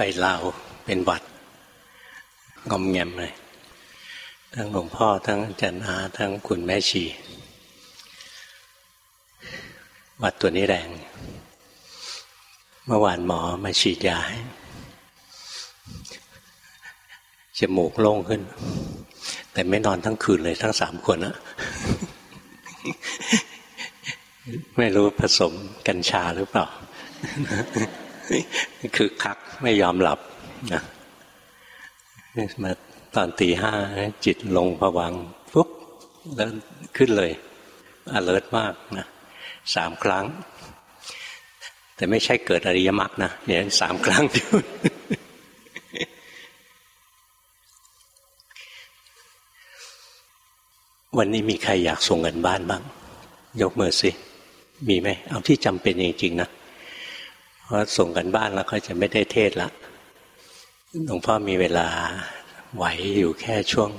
ไปลาวเป็นวัดงอมแงมเลย ทั้งหลวงพ่อทั้งจันอาทั้งคุณแม่ชี วัดตัวนี้แรง เมื่อวานหมอมาฉีดยาให้จมูกโล่งขึ้น แต่ไม่นอนทั้งคืนเลยทั้งสามคนนะไม่รู้ผสมกัญชาหรือเปล่า คือคักไม่ยอมหลับนะมาตอนตีห้าจิตลงผวังปุ๊บแล้วขึ้นเลย alert มากนะสามครั้ง แต่ไม่ใช่เกิดอริยมรรคนะเนี่ยสามครั้งเดียววันนี้มีใครอยากส่งเงินบ้านบ้าง ยกมือสิ มีไหม เอาที่จำเป็นจริงๆนะ เพราะส่งกันบ้านแล้วก็จะไม่ได้เทศละหลวงพ่อมีเวลาไหวอยู่แค่ช่วง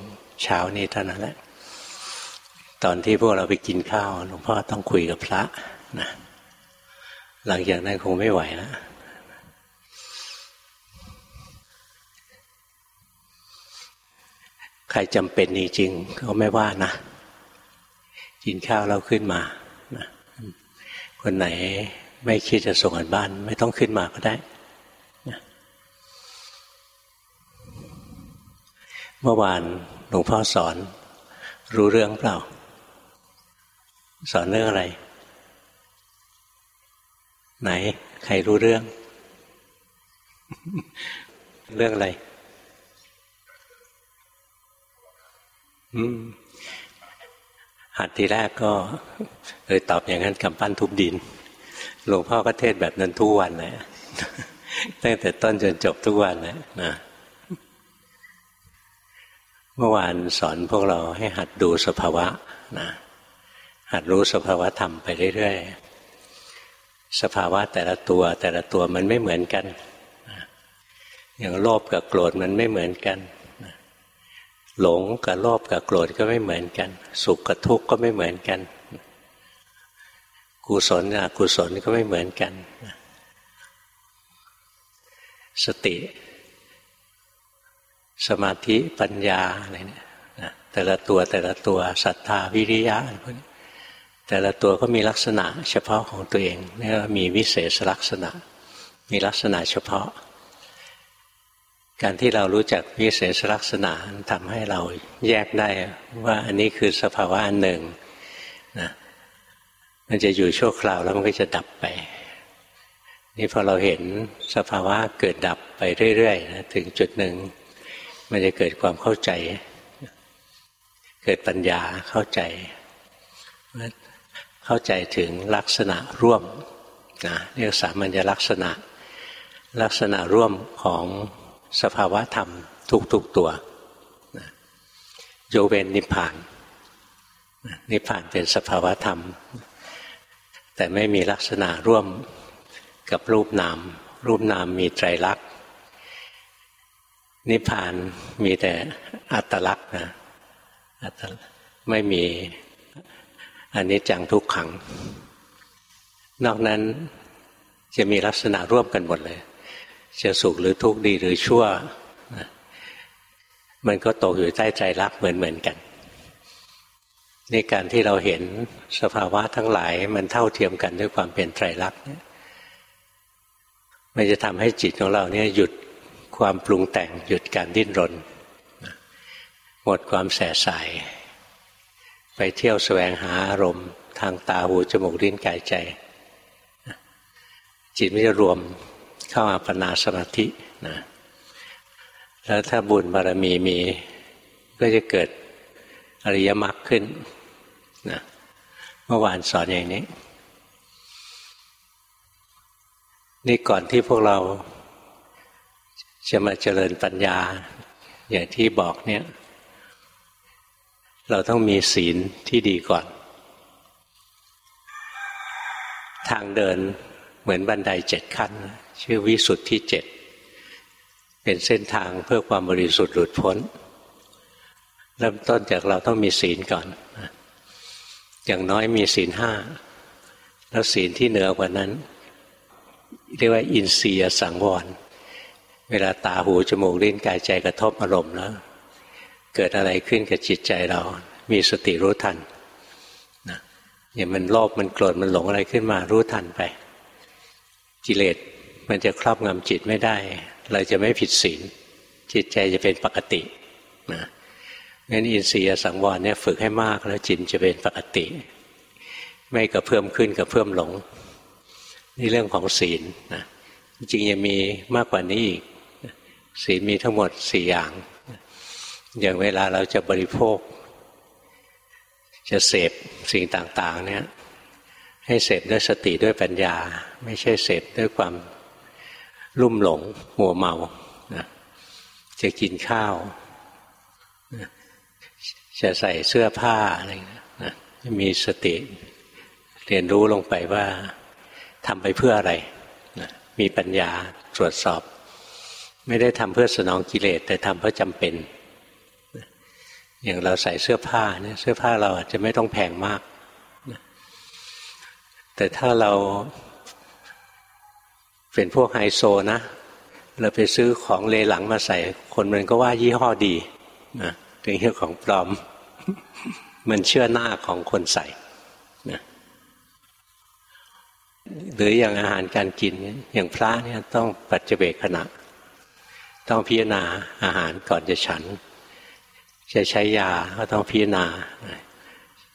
เช้านี้เท่านั้นแหละ ตอนที่พวกเราไปกินข้าวหลวงพ่อต้องคุยกับพระนะหลังจากนั้นคงไม่ไหวแล้วใครจำเป็นจริงๆก็ไม่ว่านะกินข้าวแล้วขึ้นมานะคนไหน ไม่คิดจะส่งกันบ้าน ไม่ต้องขึ้นมาก็ได้ เมื่อวานหลวงพ่อสอน รู้เรื่องเปล่า สอนเรื่องอะไร ไหน ใครรู้เรื่อง เรื่องอะไรหัดทีแรกก็เลยตอบอย่างนั้นกำปั้นทุบดิน หลวงพ่อก็เทศแบบนั้นทุกวันเลยตั้งแต่ต้นจนจบทุกวันเลยนะเมื่อวานสอนพวกเราให้หัดดูสภาวะนะหัดรู้สภาวะธรรมไปเรื่อยๆสภาวะแต่ละตัวแต่ละตัวมันไม่เหมือนกันอย่างโลภกับโกรธมันไม่เหมือนกัน หลงกับโลภกับโกรธก็ไม่เหมือนกัน สุขกับทุกข์ก็ไม่เหมือนกัน กุศลกับอกุศลก็ไม่เหมือนกัน สติ สมาธิปัญญาอะไรเนี่ยแต่ละตัวแต่ละตัวศรัทธาวิริยะพวกนี้แต่ละตัวก็มีลักษณะเฉพาะของตัวเองนี่มีวิเศษลักษณะ มีลักษณะเฉพาะ การที่เรารู้จักวิเศษลักษณะทำให้เราแยกได้ว่าอันนี้คือสภาวะอันหนึ่ง มันจะอยู่ชั่วคราวแล้วมันก็จะดับไป นี่พอเราเห็นสภาวะเกิดดับไปเรื่อยๆนะถึงจุดหนึ่ง มันจะเกิดความเข้าใจ เกิดปัญญาเข้าใจ เข้าใจถึงลักษณะร่วมนะเรียกสามัญลักษณะ ลักษณะร่วมของสภาวะธรรมทุกๆตัวโยเวนนิพพาน นิพพานเป็นสภาวะธรรม แต่ไม่มีลักษณะร่วมกับรูปนาม รูปนามมีไตรลักษณ์นิพพานมีแต่อัตลักษณ์นะไม่มีอันนี้จังทุกขัง นอกนั้นจะมีลักษณะร่วมกันหมดเลย จะสุขหรือทุกข์ดีหรือชั่ว มันก็ตกอยู่ใต้ใจรักเหมือนเหมือนกัน นการที่เราเห็นสภาวะทั้งหลายมันเท่าเทียมกันด้วยความเป็นไตรลักษณ์เนี่ยมันจะทำให้จิตของเราเนี่ยหยุดความปรุงแต่งหยุดการดิ้นรน หมดความแสสายไปเที่ยวแสวงหาอารมณ์ ทางตาหูจมูกลิ้นกายใจ จิตมันจะรวมเข้าอัปปนาสมาธินะแล้วถ้าบุญบารมีมีก็จะเกิดอริยมรรคขึ้น นะเมื่อวานสอนอย่างนี้ นี่ก่อนที่พวกเราจะมาเจริญปัญญา อย่างที่บอกเนี่ย เราต้องมีศีลที่ดีก่อน ทางเดินเหมือนบันไดเจ็ดขั้น ชื่อวิสุทธิเจ็ดเป็นเส้นทางเพื่อความบริสุทธิ์หลุดพ้น เริ่มต้นจากเราต้องมีศีลก่อน อย่างน้อยมีศีลห้าแล้วศีลที่เหนือกว่านั้น เรียกว่าอินทรียสังวร เวลาตาหูจมูกลิ้นกายใจกระทบอารมณ์แล้ว เกิดอะไรขึ้นกับจิตใจเรา มีสติรู้ทันนะอย่างมันโลภมันโกรธมันหลงอะไรขึ้นมารู้ทันไป กิเลสมันจะครอบงำจิตไม่ได้ เราจะไม่ผิดศีลจิตใจจะเป็นปกตินะ งั้นอินทรียสังวรเนี่ยฝึกให้มากแล้วจิตจะเป็นปกติ ไม่กระเพิ่มขึ้นกระเพิ่มหลง นี่เรื่องของศีลนะจริงยังมีมากกว่านี้อีกศีลมีทั้งหมดสี่อย่าง อย่างเวลาเราจะบริโภค จะเสพสิ่งต่าง ๆ เนี่ย ให้เสพด้วยสติด้วยปัญญา ไม่ใช่เสพด้วยความลุ่มหลงหัวเมานะจะกินข้าวนะ จะใส่เสื้อผ้าอะไรนะมีสติเรียนรู้ลงไปว่าทำไปเพื่ออะไรนะมีปัญญาตรวจสอบ ไม่ได้ทำเพื่อสนองกิเลสแต่ทำเพราะจำเป็น อย่างเราใส่เสื้อผ้าเนี่ยเสื้อผ้าเราอาจจะไม่ต้องแพงมากแต่ถ้าเราเป็นพวกไฮโซนะ เราไปซื้อของเลหลังมาใส่ คนมันก็ว่ายี่ห้อดีนะ เป็นเรื่องของปลอม มันเชื่อหน้าของคนใส่นะหรืออย่างอาหารการกินอย่างพระเนี่ยต้องปัจเจเบกขณะ ต้องพิจารณาอาหารก่อนจะฉัน จะใช้ยาก็ต้องพิจารณา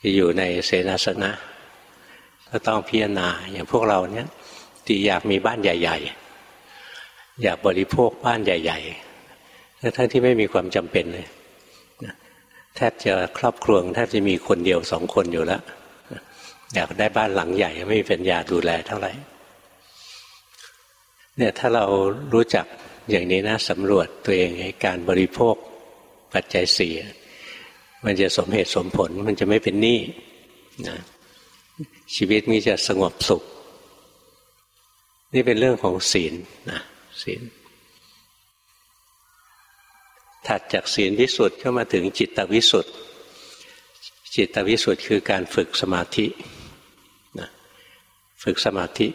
จะอยู่ในเสนาสนะ ก็ต้องพิจารณาอย่างพวกเราเนี่ยตีอยากมีบ้านใหญ่ ๆ อยากบริโภคบ้านใหญ่ ๆ ทั้งที่ไม่มีความจำเป็นเลย แทบจะครอบครัวแทบจะมีคนเดียวสองคนอยู่แล้วอยากได้บ้านหลังใหญ่ไม่มีปัญญาดูแลเท่าไหร่เนี่ยถ้าเรารู้จักอย่างนี้นะสำรวจตัวเองในการบริโภคปัจจัยสี่มันจะสมเหตุสมผลมันจะไม่เป็นหนี้นะชีวิตมีจะสงบสุข นี่เป็นเรื่องของศีลนะศีล ถัดจากศีลวิสุทธ์ก็มาถึงจิตวิสุทธ์จิตวิสุทธ์คือการฝึกสมาธินะฝึกสมาธิ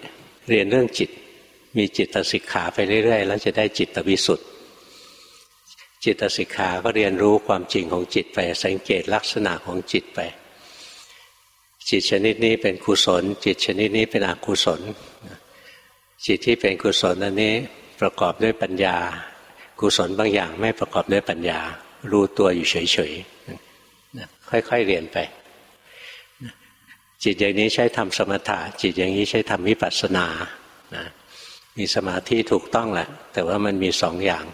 เรียนเรื่องจิต มีจิตสิกขาไปเรื่อย ๆ แล้วจะได้จิตวิสุทธ์จิตสิกขาก็เรียนรู้ความจริงของจิตไป สังเกตลักษณะของจิตไป จิตชนิดนี้เป็นกุศล จิตชนิดนี้เป็นอกุศล จิตที่เป็นกุศลอันนี้ประกอบด้วยปัญญา กุศลบางอย่างไม่ประกอบด้วยปัญญา รู้ตัวอยู่เฉยๆค่อยๆเรียนไป จิตอย่างนี้ใช้ทำสมถะจิตอย่างนี้ใช้ทำวิปัสสนานะมีสมาธิถูกต้องแหละ แต่ว่ามันมีสองอย่าง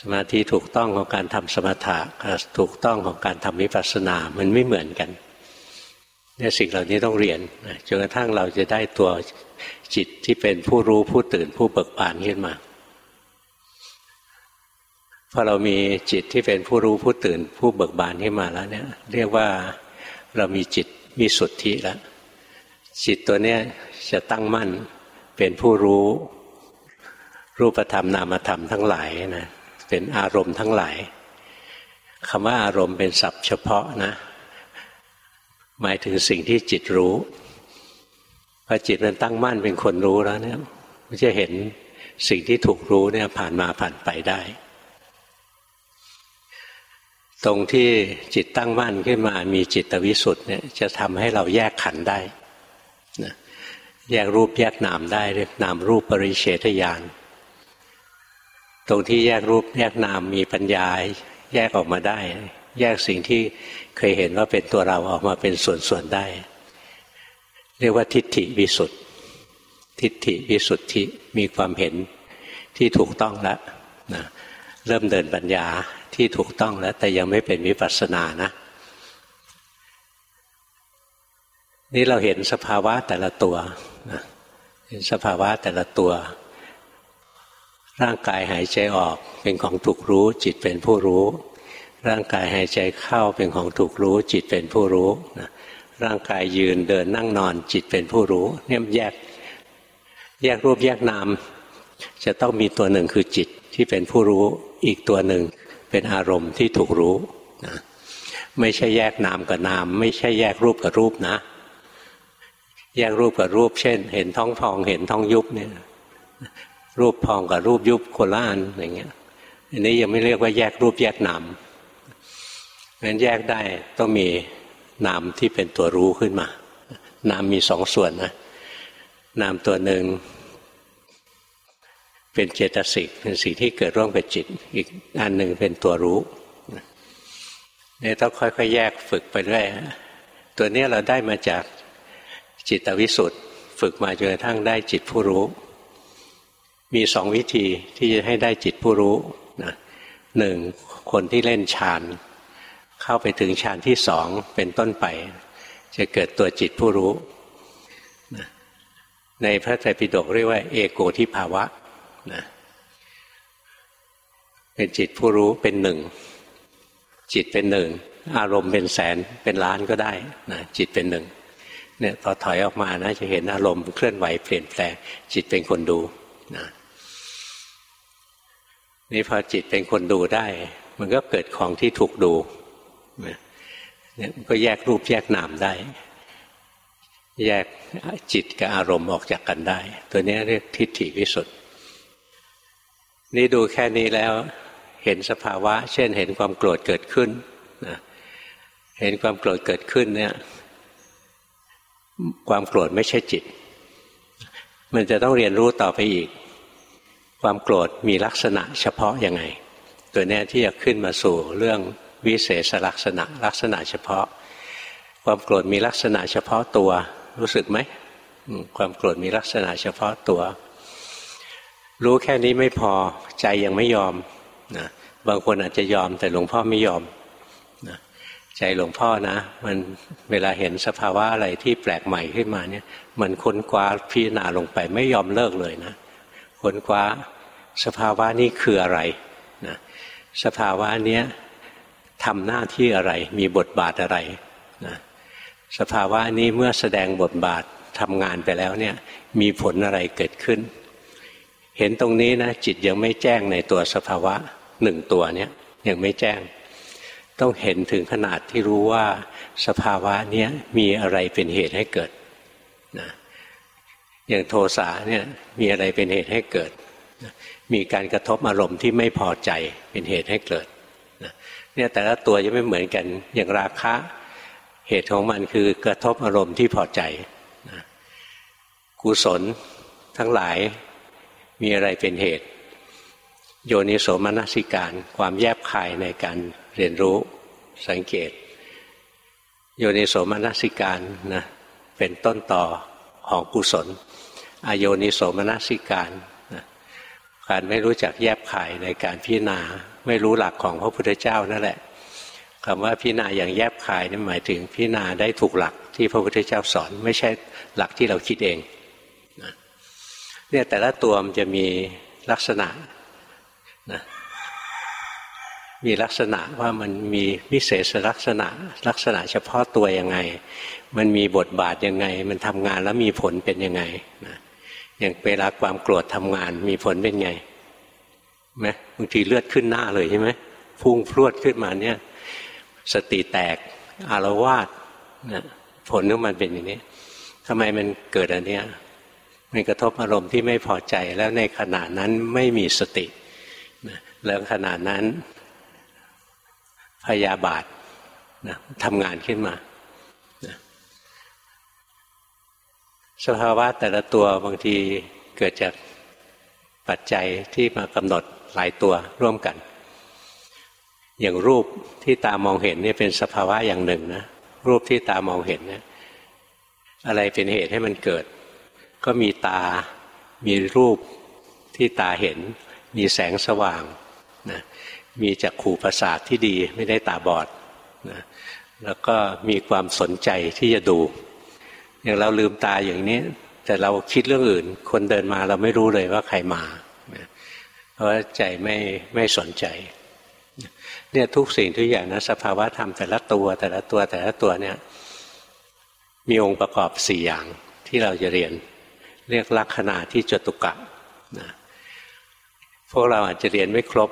สมาธิถูกต้องของการทำสมถะกับถูกต้องของการทำวิปัสสนา มันไม่เหมือนกันเนี่ยสิ่งเหล่านี้ต้องเรียนจนกระทั่งเราจะได้ตัวจิตที่เป็นผู้รู้ผู้ตื่นผู้เบิกบานขึ้นมา พอเรามีจิตที่เป็นผู้รู้ผู้ตื่นผู้เบิกบานขึ้นมาแล้วเนี่ย เรียกว่าเรามีจิตมีสุทธิแล้วจิตตัวเนี้ยจะตั้งมั่นเป็นผู้รู้ รูปธรรมนามธรรมทั้งหลายนะเป็นอารมณ์ทั้งหลายคำว่าอารมณ์เป็นศัพท์เฉพาะนะ หมายถึงสิ่งที่จิตรู้พอจิตมันตั้งมั่นเป็นคนรู้แล้วเนี่ยมันจะเห็นสิ่งที่ถูกรู้เนี่ยผ่านมาผ่านไปได้ ตรงที่จิตตั้งมั่นขึ้นมามีจิตวิสุทธ์เนี่ยจะทำให้เราแยกขันได้นะแยกรูปแยกนามได้เรียกนามรูปปริเฉทญาณตรงที่แยกรูปแยกนามมีปัญญาแยกออกมาได้ แยกสิ่งที่เคยเห็นว่าเป็นตัวเราออกมาเป็นส่วนๆได้ เรียกว่าทิฏฐิวิสุทธิทิฏฐิวิสุทธิมีความเห็นที่ถูกต้องแล้วนะเริ่มเดินปัญญา ที่ถูกต้องแล้ว แต่ยังไม่เป็นวิปัสสนานะนี่เราเห็นสภาวะแต่ละตัวเห็นสภาวะแต่ละตัว ร่างกายหายใจออกเป็นของถูกรู้ จิตเป็นผู้รู้ ร่างกายหายใจเข้าเป็นของถูกรู้ จิตเป็นผู้รู้นะร่างกายยืนเดินนั่งนอน จิตเป็นผู้รู้ เนี่ยแยกแยกรูปแยกนาม จะต้องมีตัวหนึ่งคือจิตที่เป็นผู้รู้อีกตัวหนึ่ง เป็นอารมณ์ที่ถูกรู้นะไม่ใช่แยกนามกับนาม ไม่ใช่แยกรูปกับรูปนะ แยกรูปกับรูป เช่น เห็นท้องพอง เห็นท้องยุบเนี่ยรูปพองกับรูปยุบคนละอันอย่างเงี้ยอันนี้ยังไม่เรียกว่าแยกรูปแยกนามเพราะฉะนั้นแยกได้ต้องมีนามที่เป็นตัวรู้ขึ้นมา นามมีสองส่วนนะ นามตัวหนึ่ง เป็นเจตสิกเป็นสิ่งที่เกิดร่วมกับจิต อีกอันหนึ่งเป็นตัวรู้นี่ต้องค่อยๆแยกฝึกไปเรื่อยตัวนี้เราได้มาจากจิตวิสุทธ์ฝึกมาจนกระทั่งได้จิตผู้รู้ มีสองวิธีที่จะให้ได้จิตผู้รู้นะหนึ่งคนที่เล่นฌานเข้าไปถึงฌานที่สองเป็นต้นไป จะเกิดตัวจิตผู้รู้ ในพระไตรปิฎกเรียกว่า เอโกทิภาวะ นะเป็นจิตผู้รู้เป็นหนึ่ง จิตเป็นหนึ่ง อารมณ์เป็นแสนเป็นล้านก็ได้นะจิตเป็นหนึ่งเนี่ยพอถอยออกมานะจะเห็นอารมณ์เคลื่อนไหวเปลี่ยนแปลง จิตเป็นคนดูนะนี่พอจิตเป็นคนดูได้ มันก็เกิดของที่ถูกดูเนี่ยก็แยกรูปแยกนามได้ แยกจิตกับอารมณ์ออกจากกันได้ ตัวนี้เรียกทิฏฐิวิสุทธิ นี่ดูแค่นี้แล้วเห็นสภาวะ เช่น เห็นความโกรธเกิดขึ้นนะเห็นความโกรธเกิดขึ้นเนี่ย ความโกรธไม่ใช่จิต มันจะต้องเรียนรู้ต่อไปอีก ความโกรธมีลักษณะเฉพาะยังไง ตัวนี้ที่จะขึ้นมาสู่เรื่องวิเศษลักษณะลักษณะเฉพาะ ความโกรธมีลักษณะเฉพาะตัว รู้สึกไหม ความโกรธมีลักษณะเฉพาะตัว รู้แค่นี้ไม่พอใจยังไม่ยอมนะบางคนอาจจะยอมแต่หลวงพ่อไม่ยอมนะใจหลวงพ่อนะ มันเวลาเห็นสภาวะอะไรที่แปลกใหม่ขึ้นมาเนี่ย มันค้นคว้าพิจารณาลงไปไม่ยอมเลิกเลยนะค้นคว้าสภาวะนี้คืออะไรนะสภาวะเนี้ยทำหน้าที่อะไร มีบทบาทอะไรนะสภาวะนี้เมื่อแสดงบทบาททำงานไปแล้วเนี่ย มีผลอะไรเกิดขึ้น เห็นตรงนี้นะจิตยังไม่แจ้งในตัวสภาวะหนึ่งตัวเนี้ยยังไม่แจ้ง ต้องเห็นถึงขนาดที่รู้ว่าสภาวะนี้มีอะไรเป็นเหตุให้เกิดนะอย่างโทสะเนี่ยมีอะไรเป็นเหตุให้เกิดมีการกระทบอารมณ์ที่ไม่พอใจเป็นเหตุให้เกิดเนี่ยแต่ละตัวจะไม่เหมือนกันอย่างราคะเหตุของมันคือกระทบอารมณ์ที่พอใจนะกุศลทั้งหลาย มีอะไรเป็นเหตุ โยนิโสมนสิการ ความแยบคายในการเรียนรู้สังเกต โยนิโสมนสิการนะเป็นต้นต่อของกุศลอโยนิโสมนสิการนะการไม่รู้จักแยบขายในการพิจารณาไม่รู้หลักของพระพุทธเจ้านั่นแหละคำว่าพิจารณาอย่างแยบขายนี่หมายถึงพิจารณาได้ถูกหลักที่พระพุทธเจ้าสอน ไม่ใช่หลักที่เราคิดเอง เนี่ยแต่ละตัวมันจะมีลักษณะนะมีลักษณะว่ามันมีวิเศษลักษณะ ลักษณะเฉพาะตัวยังไง มันมีบทบาทยังไง มันทำงานแล้วมีผลเป็นยังไงนะอย่างเวลาความโกรธทำงานมีผลเป็นไงไหมบางทีเลือดขึ้นหน้าเลยใช่ไหมพุ่งพรวดขึ้นมาเนี่ย สติแตกอารวาสนะผลของมันเป็นอย่างนี้ทำไมมันเกิดอันเนี้ย มันกระทบอารมณ์ที่ไม่พอใจแล้วในขณะนั้นไม่มีสติแล้วขณะนั้นพยาบาทนะทำงานขึ้นมานะสภาวะแต่ละตัวบางทีเกิดจากปัจจัยที่มากำหนดหลายตัวร่วมกัน อย่างรูปที่ตามองเห็นนี่เป็นสภาวะอย่างหนึ่งนะรูปที่ตามองเห็นเนี่ยอะไรเป็นเหตุให้มันเกิด ก็มีตา มีรูปที่ตาเห็น มีแสงสว่างนะมีจักขู่ประสาทที่ดีไม่ได้ตาบอดนะแล้วก็มีความสนใจที่จะดู อย่างเราลืมตาอย่างนี้ แต่เราคิดเรื่องอื่น คนเดินมาเราไม่รู้เลยว่าใครมาเพราะใจไม่ไม่สนใจเนี่ยทุกสิ่งทุกอย่างนะสภาวะธรรมแต่ละตัว แต่ละตัวแต่ละตัวเนี่ยมีองค์ประกอบสี่อย่างที่เราจะเรียน เรียกลักษณะที่จตุกะนะพวกเราอาจจะเรียนไม่ครบ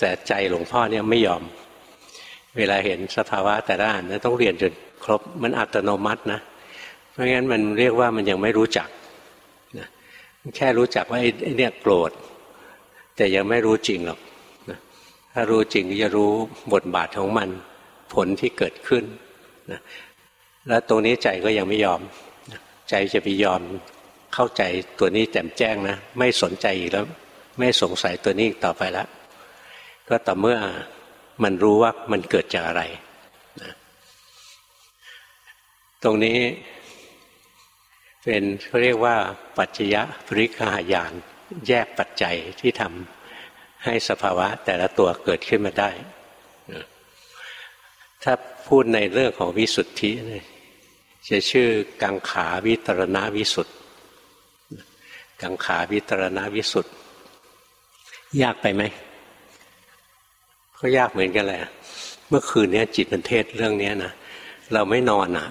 แต่ใจหลวงพ่อเนี่ยไม่ยอม เวลาเห็นสภาวะแต่ละอันต้องเรียนจนครบมันอัตโนมัตินะ เพราะงั้นมันเรียกว่ามันยังไม่รู้จักนะแค่รู้จักว่าไอ้เนี่ยโกรธ แต่ยังไม่รู้จริงหรอกนะถ้ารู้จริงจะรู้บทบาทของมันผลที่เกิดขึ้นนะแล้วตรงนี้ใจก็ยังไม่ยอม ใจจะไปยอม เข้าใจตัวนี้แจ่มแจ้งนะ ไม่สนใจอีกแล้ว ไม่สงสัยตัวนี้อีกต่อไปแล้วก็ต่อเมื่อมันรู้ว่ามันเกิดจากอะไรนะตรงนี้เป็นเขาเรียกว่า ปัจจยปริคหายาน แยกปัจจัยที่ทำให้สภาวะแต่ละตัวเกิดขึ้นมาได้ ถ้าพูดในเรื่องของวิสุทธิจะชื่อกังขาวิตรณวิสุทธิ กังขาวิตรณวิสุทธิยากไปไหมก็ยากเหมือนกันแหละ เมื่อคืนนี้จิตมันเทศเรื่องนี้นะเราไม่นอนอะ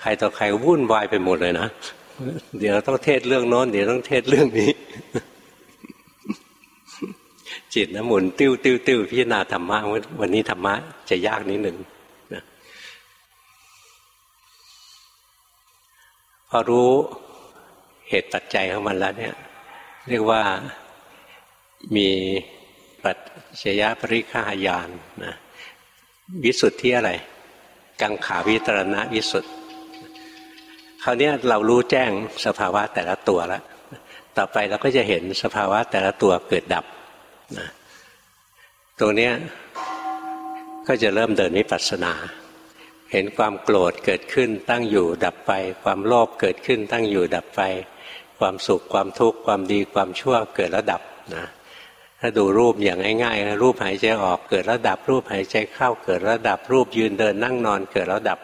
ใครต่อใครวุ่นวายไปหมดเลยนะเดี๋ยวต้องเทศเรื่องโน้นเดี๋ยวต้องเทศเรื่องนี้ จิตนะหมุนติ้วติ้วติ้วพิจารณาธรรมะวันนี้ธรรมะจะยากนิดหนึ่งนะพอรู้ เหตุปัจจัยของมันแล้วเนี่ย เรียกว่ามีปัจจยปริฆายานนะวิสุทธิอะไร กังขาวิตรณะวิสุทธิคราวนี้เรารู้แจ้งสภาวะแต่ละตัวแล้วต่อไปเราก็จะเห็นสภาวะแต่ละตัวเกิดดับนะตรงนี้ก็จะเริ่มเดินวิปัสสนา เห็นความโกรธเกิดขึ้นตั้งอยู่ดับไป ความโลภเกิดขึ้นตั้งอยู่ดับไป ความสุขความทุกข์ความดีความชั่วเกิดแล้วดับนะถ้าดูรูปอย่างง่ายๆรูปหายใจออกเกิดแล้วดับ รูปหายใจเข้าเกิดแล้วดับ รูปยืนเดินนั่งนอนเกิดแล้วดับ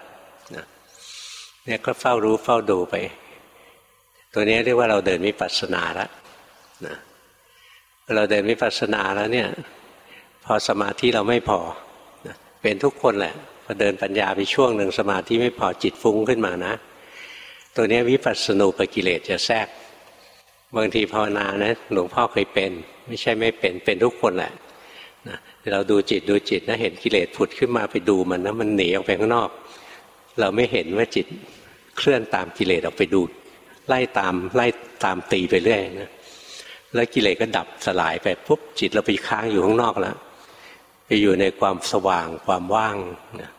เนี่ยก็เฝ้ารู้เฝ้าดูไป ตัวนี้เรียกว่าเราเดินวิปัสสนาแล้วนะเราเดินวิปัสสนาแล้วเนี่ย พอสมาธิเราไม่พอนะเป็นทุกคนแหละพอเดินปัญญาไปช่วงหนึ่งสมาธิไม่พอจิตฟุ้งขึ้นมานะ ตัวนี้วิปัสสนูปกิเลสจะแทรกบางทีภาวนานะหลวงพ่อเคยเป็น ไม่ใช่ไม่เป็นเป็นทุกคนแหละนะเราดูจิตดูจิตนะเห็นกิเลสผุดขึ้นมาไปดูมันนะมันหนีออกไปข้างนอก เราไม่เห็นว่าจิตเคลื่อนตามกิเลสออกไปดู ไล่ตามไล่ตามตีไปเรื่อยนะแล้วกิเลสก็ดับสลายไปปุ๊บจิตเราไปค้างอยู่ข้างนอกแล้วไปอยู่ในความสว่างความว่างนะ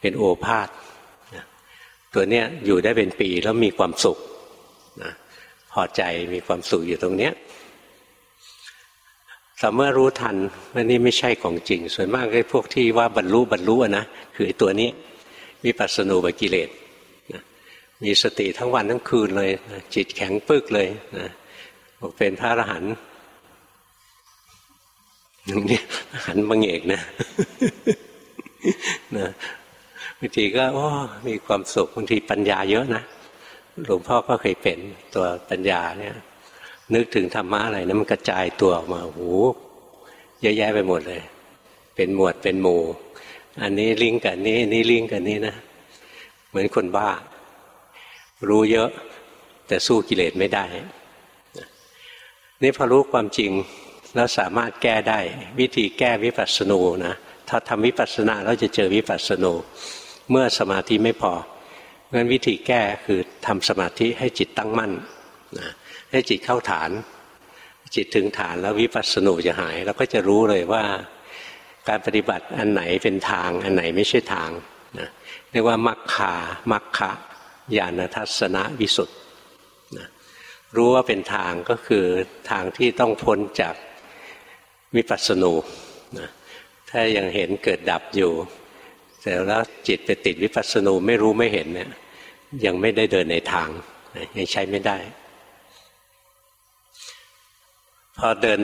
เป็นโอภาษ ตัวเนี้ยอยู่ได้เป็นปีแล้วมีความสุขนะพอใจมีความสุขอยู่ตรงเนี้ยแต่เมื่อรู้ทันว่านี่ไม่ใช่ของจริง ส่วนมากไอ้พวกที่ว่าบรรลุบรรลุนะคือตัวนี้วิปัสสนูบกิเลสมีสติทั้งวันทั้งคืนเลยจิตแข็งปึกเลยนะบอกเป็นพระอรหันต์อย่างนี้หันบังเอกนะนะ บางทีก็โอ้มีความสุขบางทีปัญญาเยอะนะหลวงพ่อก็เคยเป็นตัวปัญญาเนี่ย นึกถึงธรรมะอะไรนะมันกระจายตัวออกมาโอ้เยอะแยะไปหมดเลย เป็นหมวดเป็นหมู่ อันนี้ลิงก์กับนี้นี่ลิงก์กับนี้นะเหมือนคนบ้า รู้เยอะ แต่สู้กิเลสไม่ได้นี่พอรู้ความจริงแล้วสามารถแก้ได้ วิธีแก้วิปัสสนูนะถ้าทำวิปัสสนาเราจะเจอวิปัสสนู เมื่อสมาธิไม่พองั้นวิธีแก้คือทำสมาธิให้จิตตั้งมั่นนะให้จิตเข้าฐาน จิตถึงฐานแล้ววิปัสสนูจะหายเราก็จะรู้เลยว่า การปฏิบัติอันไหนเป็นทาง อันไหนไม่ใช่ทางนะเรียกว่ามัคคามัคคะญาณทัศนวิสุทธ์นะรู้ว่าเป็นทางก็คือทางที่ต้องพ้นจากวิปัสสนูนะถ้ายังเห็นเกิดดับอยู่ แต่แล้วจิตไปติดวิปัสสนูไม่รู้ไม่เห็นเนี่ยยังไม่ได้เดินในทางยังใช้ไม่ได้ พอเดิน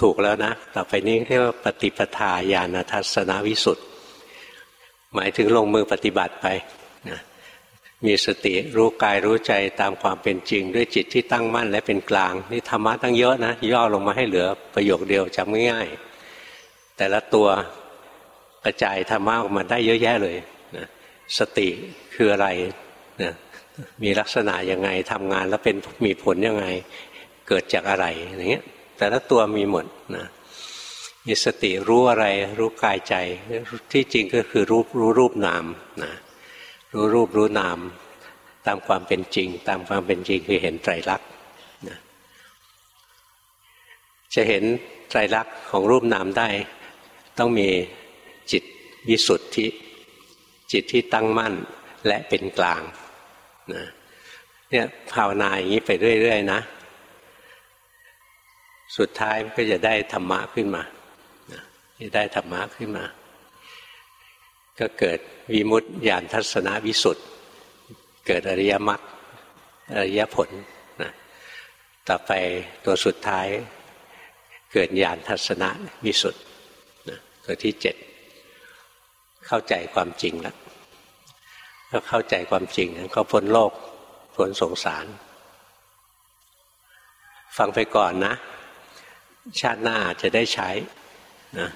ถูกแล้วนะ ต่อไปนี้เรียกว่าปฏิปทาญาณทัศนวิสุทธ์หมายถึงลงมือปฏิบัติไปนะมีสติรู้กายรู้ใจตามความเป็นจริง ด้วยจิตที่ตั้งมั่นและเป็นกลางนี่ธรรมะตั้งเยอะนะ ย่อลงมาให้เหลือประโยคเดียวจำง่ายๆแต่ละตัว กระจายธรรมะออกมาได้เยอะแยะเลยนะสติคืออะไรนะมีลักษณะยังไงทำงานแล้วเป็นมีผลยังไง เกิดจากอะไรอย่างเงี้ยแต่ละตัวมีหมดนะมีสติรู้อะไร รู้กายใจที่จริงก็คือรูปรู้รูปนามนะรู้รูปรู้นาม ตามความเป็นจริง ตามความเป็นจริงคือเห็นไตรลักษณ์นะจะเห็นไตรลักษณ์ของรูปนามได้ ต้องมี จิตวิสุทธิจิตที่ตั้งมั่นและเป็นกลางนะเนี่ยภาวนาอย่างนี้ไปเรื่อยๆนะ สุดท้ายก็จะได้ธรรมะขึ้นมาจะได้ธรรมะขึ้นมา ก็เกิดวิมุตติญาณทัศนวิสุทธิ์เกิดอริยมรรคอริยผลนะต่อไปตัวสุดท้ายเกิดญาณทัศนวิสุทธิ์ตัวที่เจ็ด เข้าใจความจริงแล้วก็เข้าใจความจริงก็พ้นโลกพ้นสงสาร ฟังไปก่อนนะ ชาติหน้าจะได้ใช้นะ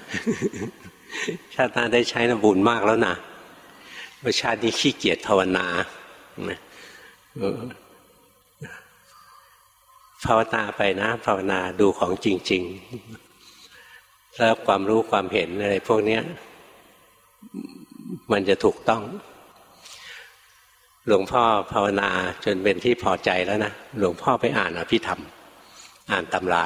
ชาติหน้าได้ใช้นะบุญมากแล้วนะว่าชาตินี้ขี้เกียจภาวนาภาวนาไปนะ ภาวนาดูของจริง ๆ แล้วความรู้ความเห็นอะไรพวกนี้ มันจะถูกต้อง หลวงพ่อภาวนาจนเป็นที่พอใจแล้วนะ หลวงพ่อไปอ่านอภิธรรม อ่านตำรา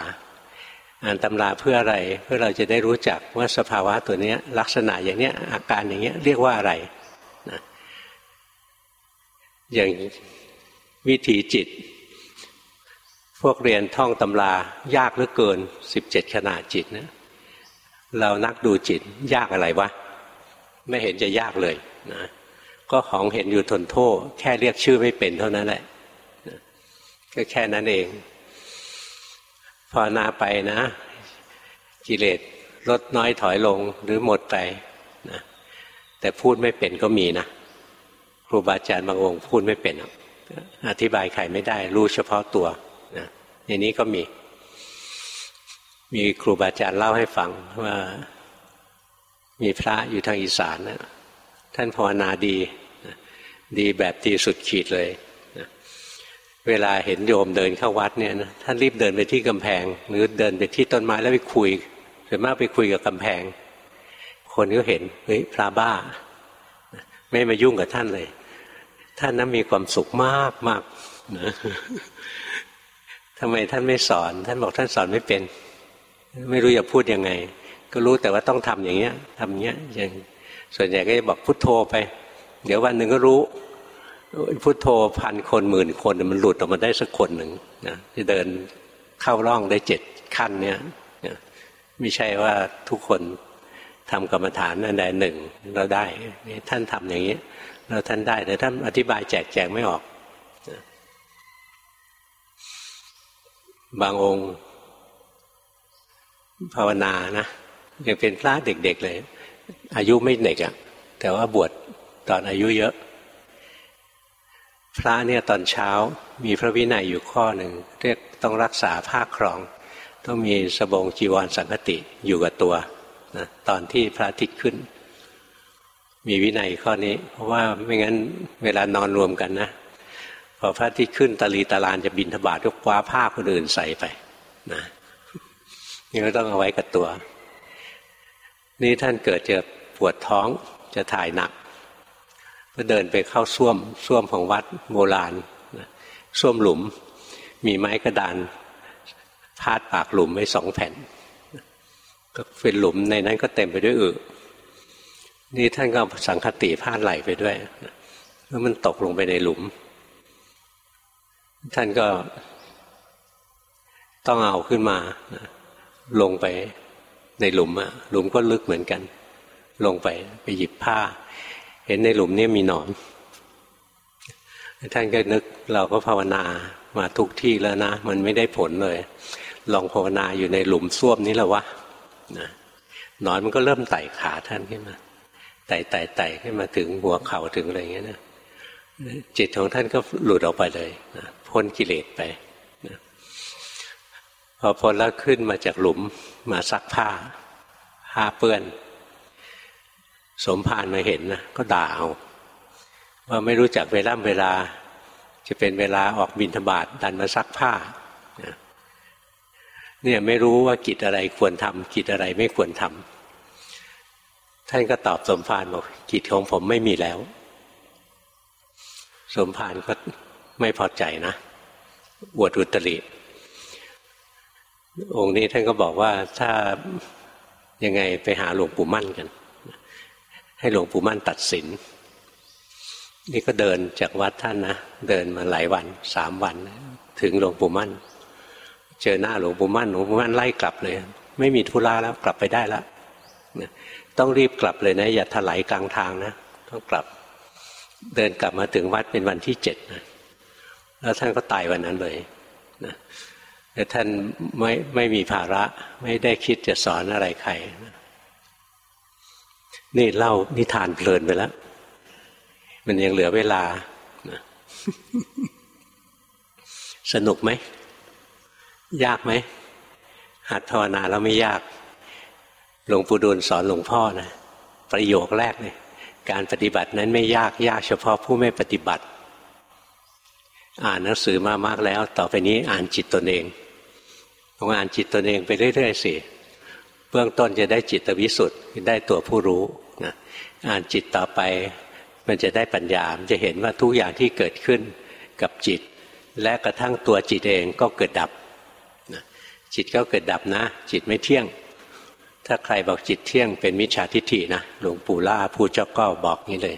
อ่านตำราเพื่ออะไร เพื่อเราจะได้รู้จักว่าสภาวะตัวนี้ลักษณะอย่างเนี้ยอาการอย่างเงี้ยเรียกว่าอะไรนะอย่างวิถีจิต พวกเรียนท่องตำรายากเหลือเกินสิบเจ็ดขนาดจิตนะเรานักดูจิตยากอะไรวะ ไม่เห็นจะยากเลยนะก็ของเห็นอยู่ทนโทษ แค่เรียกชื่อไม่เป็นเท่านั้นแหละก็แค่นั้นเองภาวนาไปนะ กิเลสลดน้อยถอยลงหรือหมดไปนะแต่พูดไม่เป็นก็มีนะครูบาอาจารย์บางองค์พูดไม่เป็น อธิบายใครไม่ได้ รู้เฉพาะตัวนะอย่างนี้ก็มี มีครูบาอาจารย์เล่าให้ฟังว่า มีพระอยู่ทางอีสานนะท่านภาวนาดีดีแบบตีสุดขีดเลยเวลาเห็นโยมเดินเข้าวัดเนี่ยนะท่านรีบเดินไปที่กำแพง หรือเดินไปที่ต้นไม้แล้วไปคุยส่วนมากไปคุยกับกำแพง คนก็เห็นเฮ้ยพระบ้า ไม่มายุ่งกับท่านเลย ท่านนั้นมีความสุขมากมากนะทำไมท่านไม่สอน ท่านบอกท่านสอนไม่เป็น ไม่รู้จะพูดยังไง ก็รู้แต่ว่าต้องทำอย่างเงี้ยทำเงี้ยอย่างส่วนใหญ่ก็จะบอกพุทโธไป เดี๋ยววันหนึ่งก็รู้พุทโธพันคนหมื่นคนมันหลุดออกมาได้สักคนหนึ่งนะจะเดินเข้าร่องได้เจ็ดขั้นเนี่ยไม่ใช่ว่าทุกคนทำกรรมฐานอันใดหนึ่งเราได้ท่านทำอย่างนี้เราท่านได้แต่ท่านอธิบายแจกแจงไม่ออก บางองค์ภาวนานะ ยังเป็นพระเด็กๆเลย อายุไม่เด็กอะ่ะ แต่ว่าบวชตอนอายุเยอะ พระเนี่ยตอนเช้ามีพระวินัยอยู่ข้อหนึ่งเรียกต้องรักษาผ้าครอง ต้องมีสบงจีวรสังคติอยู่กับตัวนะตอนที่พระอาทิตย์ขึ้น มีวินัยข้อนี้ เพราะว่าไม่งั้นเวลานอนรวมกันนะพอพระอาทิตย์ขึ้นตะลีตะลานจะบินทบาทยกคว้าผ้าคนอื่นใส่ไปนะนี่ก็ต้องเอาไว้กับตัว นี่ท่านเกิดจะปวดท้องจะถ่ายหนัก ก็เดินไปเข้าส้วมส้วมของวัดโบราณส้วมหลุม มีไม้กระดานพาดปากหลุมไว้สองแผ่น ก็เป็นหลุมในนั้นก็เต็มไปด้วยอึนี่ท่านก็สังคติพาดไหลไปด้วยแล้วมันตกลงไปในหลุม ท่านก็ต้องเอาขึ้นมาลงไป ในหลุมอะหลุมก็ลึกเหมือนกัน ลงไปไปหยิบผ้า เห็นในหลุมนี้มีหนอน ท่านก็นึกเราก็ภาวนามาทุกที่แล้วนะ มันไม่ได้ผลเลย ลองภาวนาอยู่ในหลุมส้วมนี้แล้ววะนะหนอนมันก็เริ่มไต่ขาท่านขึ้นมาไต่ไต่ไต่ขึ้นมาถึงหัวเข่าถึงอะไรเงี้ยนะจิตของท่านก็หลุดออกไปเลยนะพ้นกิเลสไปนะพอพ้นแล้วขึ้นมาจากหลุม มาซักผ้าผ้าเปื้อน สมภารมาเห็นนะก็ด่าเอาว่าไม่รู้จักเวลาเวลา จะเป็นเวลาออกบินธบาตดันมาซักผ้าเนี่ยไม่รู้ว่ากิจอะไรควรทำกิจอะไรไม่ควรทำท่านก็ตอบสมภารบอกกิจของผมไม่มีแล้ว สมภารก็ไม่พอใจนะอวดอุตริ องค์นี้ท่านก็บอกว่าถ้ายังไงไปหาหลวงปู่มั่นกัน ให้หลวงปู่มั่นตัดสิน นี่ก็เดินจากวัดท่านนะเดินมาหลายวันสามวัน ถึงหลวงปู่มั่น เจอหน้าหลวงปู่มั่นหลวงปู่มั่นไล่กลับเลย ไม่มีธุระแล้วกลับไปได้แล้วต้องรีบกลับเลยนะ อย่าถลายกลางทางนะต้องกลับเดินกลับมาถึงวัดเป็นวันที่เจ็ดนะแล้วท่านก็ตายวันนั้นเลยนะ แต่ท่านไม่ไม่มีภาระไม่ได้คิดจะสอนอะไรใคร นี่เล่านิทานเพลินไปแล้ว มันยังเหลือเวลา สนุกไหม ยากไหม หัดภาวนาแล้วไม่ยาก หลวงปู่ดูลสอนหลวงพ่อนะ ประโยคแรกเลยการปฏิบัตินั้นไม่ยากยากเฉพาะผู้ไม่ปฏิบัติ อ่านหนังสือมามากแล้ว ต่อไปนี้อ่านจิตตนเองลองอ่านจิตตนเองไปเรื่อยๆสิเบื้องต้นจะได้จิตวิสุทธิ์ได้ตัวผู้รู้นะอ่านจิตต่อไปมันจะได้ปัญญามันจะเห็นว่าทุกอย่างที่เกิดขึ้นกับจิต และกระทั่งตัวจิตเองก็เกิดดับนะจิตก็เกิดดับนะ จิตไม่เที่ยง ถ้าใครบอกจิตเที่ยงเป็นมิจฉาทิฏฐินะหลวงปู่ล่าผู้เจ้าก็บอกนี้เลย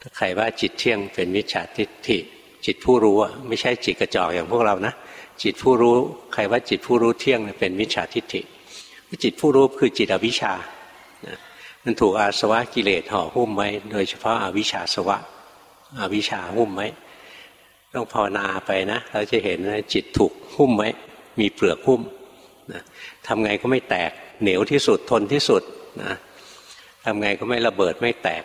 ถ้าใครว่าจิตเที่ยงเป็นมิจฉาทิฏฐิ จิตผู้รู้ไม่ใช่จิตกระจอกอย่างพวกเรานะจิตผู้รู้ใครว่าจิตผู้รู้เที่ยงเป็นมิจฉาทิฏฐิจิตผู้รู้คือจิตอวิชชา มันถูกอาสวะกิเลสห่อหุ้มไว้ โดยเฉพาะอาวิชชาสวะอวิชชาหุ้มไว้ต้องภาวนาไปนะเราจะเห็นว่าจิตถูกหุ้มไว้ มีเปลือกหุ้มนะทำไงก็ไม่แตกเหนียวที่สุดทนที่สุดนะทำไงก็ไม่ระเบิดไม่แตก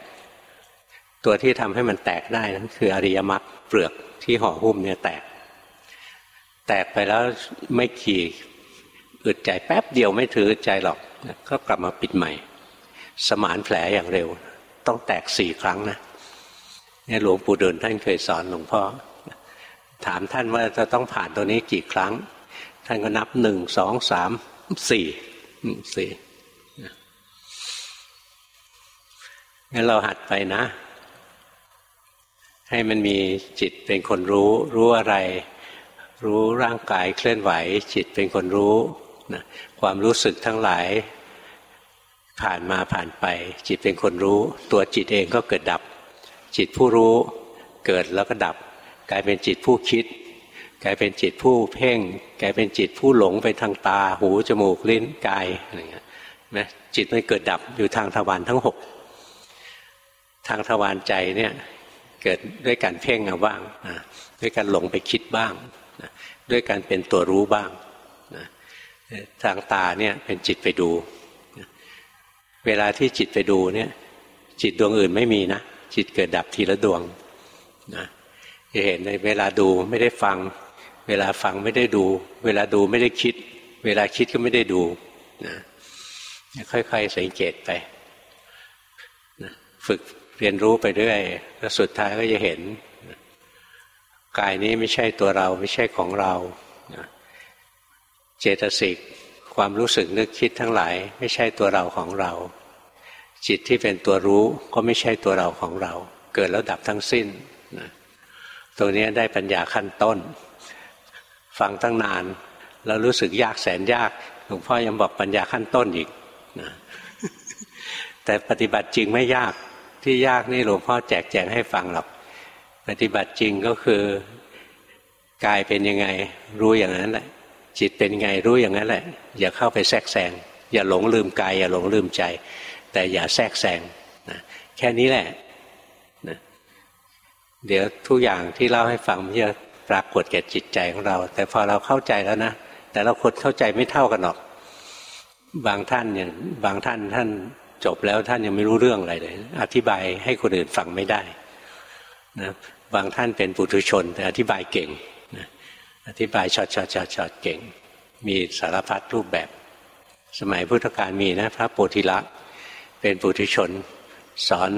ตัวที่ทำให้มันแตกได้นั้นคืออริยมรรคเปลือกที่ห่อหุ้มเนี่ยแตก แตกไปแล้วไม่ขี่อึดใจแป๊บเดียวไม่ถือใจหรอกก็กลับมาปิดใหม่ สมานแผลอย่างเร็ว ต้องแตกสี่ครั้งนะนี่หลวงปู่เดินท่านเคยสอนหลวงพ่อถามท่านว่าจะต้องผ่านตัวนี้กี่ครั้ง ท่านก็นับหนึ่งสองสามสี่สี่งั้นเราหัดไปนะ ให้มันมีจิตเป็นคนรู้ รู้อะไร รู้ร่างกายเคลื่อนไหว จิตเป็นคนรู้นะความรู้สึกทั้งหลาย ผ่านมาผ่านไป จิตเป็นคนรู้ ตัวจิตเองก็เกิดดับ จิตผู้รู้เกิดแล้วก็ดับ กลายเป็นจิตผู้คิด กลายเป็นจิตผู้เพ่ง กลายเป็นจิตผู้หลงไปทางตา หูจมูกลิ้นกายอะไรเงี้ยนะจิตมันเกิดดับอยู่ทางทวารทั้งหกทางทวารใจเนี่ย เกิดด้วยการเพ่งเอาบ้างด้วยการหลงไปคิดบ้างด้วยการเป็นตัวรู้บ้างนะทางตาเนี่ยเป็นจิตไปดูเวลาที่จิตไปดูเนี่ยจิตดวงอื่นไม่มีนะจิตเกิดดับทีละดวงนะจะเห็นในเวลาดูไม่ได้ฟัง เวลาฟังไม่ได้ดู เวลาดูไม่ได้คิด เวลาคิดก็ไม่ได้ดูนะค่อยๆสังเกตไปนะฝึก เรียนรู้ไปเรื่อยแล้วสุดท้ายก็จะเห็น กายนี้ไม่ใช่ตัวเราไม่ใช่ของเรา เจตสิกความรู้สึกนึกคิดทั้งหลาย ไม่ใช่ตัวเราของเรา จิตที่เป็นตัวรู้ก็ไม่ใช่ตัวเราของเรา เกิดแล้วดับทั้งสิ้นนะตัวนี้ได้ปัญญาขั้นต้น ฟังตั้งนาน แล้วรู้สึกยากแสนยากหลวงพ่อยังบอกปัญญาขั้นต้นอีกนะแต่ปฏิบัติจริงไม่ยาก ที่ยากนี่หลวงพ่อแจกแจงให้ฟังหรอก ปฏิบัติจริงก็คือกายเป็นยังไงรู้อย่างนั้นแหละ จิตเป็นยังไงรู้อย่างนั้นแหละ อย่าเข้าไปแทรกแซงอย่าหลงลืมกายอย่าหลงลืมใจ แต่อย่าแทรกแซงนะแค่นี้แหละนะเดี๋ยวทุกอย่างที่เล่าให้ฟังมันจะปรากฏแก่จิตใจของเรา แต่พอเราเข้าใจแล้วนะแต่เราคนเข้าใจไม่เท่ากันหรอก บางท่านอย่างบางท่านท่าน จบแล้วท่านยังไม่รู้เรื่องอะไรเลย อธิบายให้คนอื่นฟังไม่ได้นะบางท่านเป็นปุถุชน แต่อธิบายเก่งนะอธิบายช็อตช็อตช็อตช็อตเก่ง มีสารพัดรูปแบบ สมัยพุทธกาลมีนะพระโปฐิละเป็นปุถุชน สอน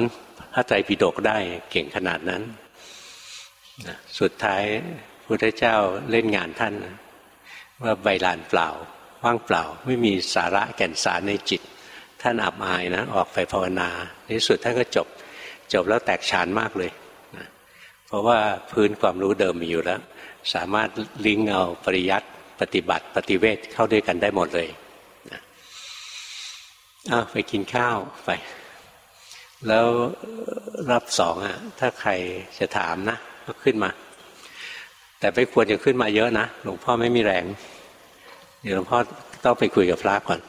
พระไตรปิฎกได้เก่งขนาดนั้นนะสุดท้ายพุทธเจ้าเล่นงานท่าน ว่าใบลานเปล่า ว่างเปล่าไม่มีสาระแก่นสารในจิต ท่านอับอายนะ ออกไปภาวนาในที่สุดท่านก็จบ จบแล้วแตกฉานมากเลยเพราะว่าพื้นความรู้เดิมมีอยู่แล้ว สามารถลิงก์เอาปริยัติปฏิบัติ ปฏิเวทเข้าด้วยกันได้หมดเลยนะอ้าวไปกินข้าวไป แล้วรับสองอะ ถ้าใครจะถามนะ ก็ขึ้นมา แต่ไม่ควรจะขึ้นมาเยอะนะหลวงพ่อไม่มีแรง เดี๋ยวหลวงพ่อต้องไปคุยกับพระก่อน